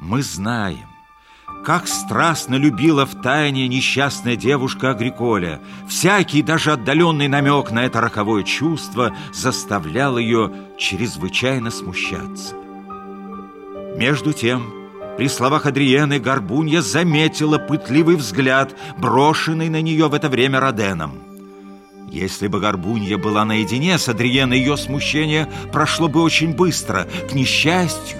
Мы знаем, как страстно любила в тайне несчастная девушка Агриколя. Всякий, даже отдаленный намек на это роковое чувство заставлял ее чрезвычайно смущаться. Между тем, при словах Адриены Горбунья заметила пытливый взгляд, брошенный на нее в это время Роденом. Если бы Горбунья была наедине с Адриеной, ее смущение прошло бы очень быстро. К несчастью,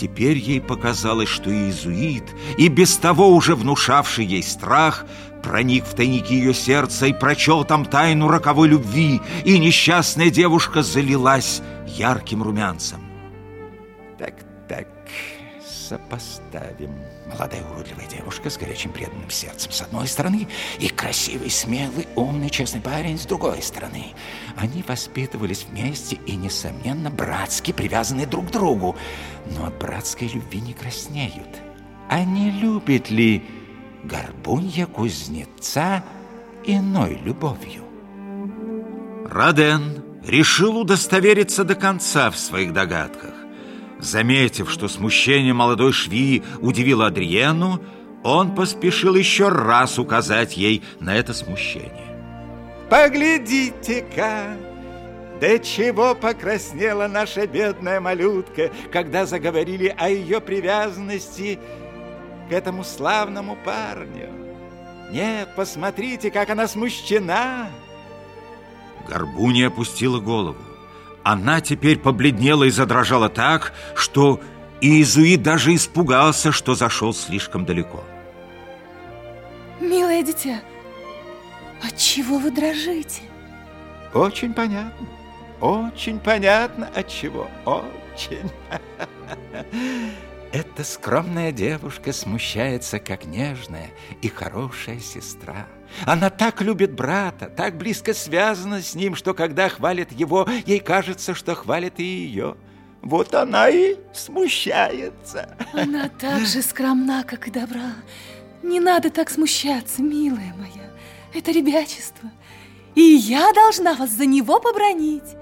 Теперь ей показалось, что иезуит, и без того уже внушавший ей страх, проник в тайники ее сердца и прочел там тайну роковой любви, и несчастная девушка залилась ярким румянцем. Так, сопоставим. Молодая уродливая девушка с горячим преданным сердцем с одной стороны и красивый, смелый, умный, честный парень с другой стороны. Они воспитывались вместе и, несомненно, братски привязаны друг к другу, но от братской любви не краснеют. А не любит ли горбунья кузнеца иной любовью? Роден решил удостовериться до конца в своих догадках. Заметив, что смущение молодой швеи удивило Адриену, он поспешил еще раз указать ей на это смущение. Поглядите-ка, до чего покраснела наша бедная малютка, когда заговорили о ее привязанности к этому славному парню. Нет, посмотрите, как она смущена. Горбуня опустила голову. Она теперь побледнела и задрожала так, что Иезуит даже испугался, что зашел слишком далеко. Милое дитя, от чего вы дрожите? Очень понятно. Очень понятно, от чего. Очень. Эта скромная девушка смущается, как нежная и хорошая сестра. Она так любит брата, так близко связана с ним, что когда хвалит его, ей кажется, что хвалит и ее. Вот она и смущается. Она так же скромна, как и добра. Не надо так смущаться, милая моя. Это ребячество. И я должна вас за него побронить.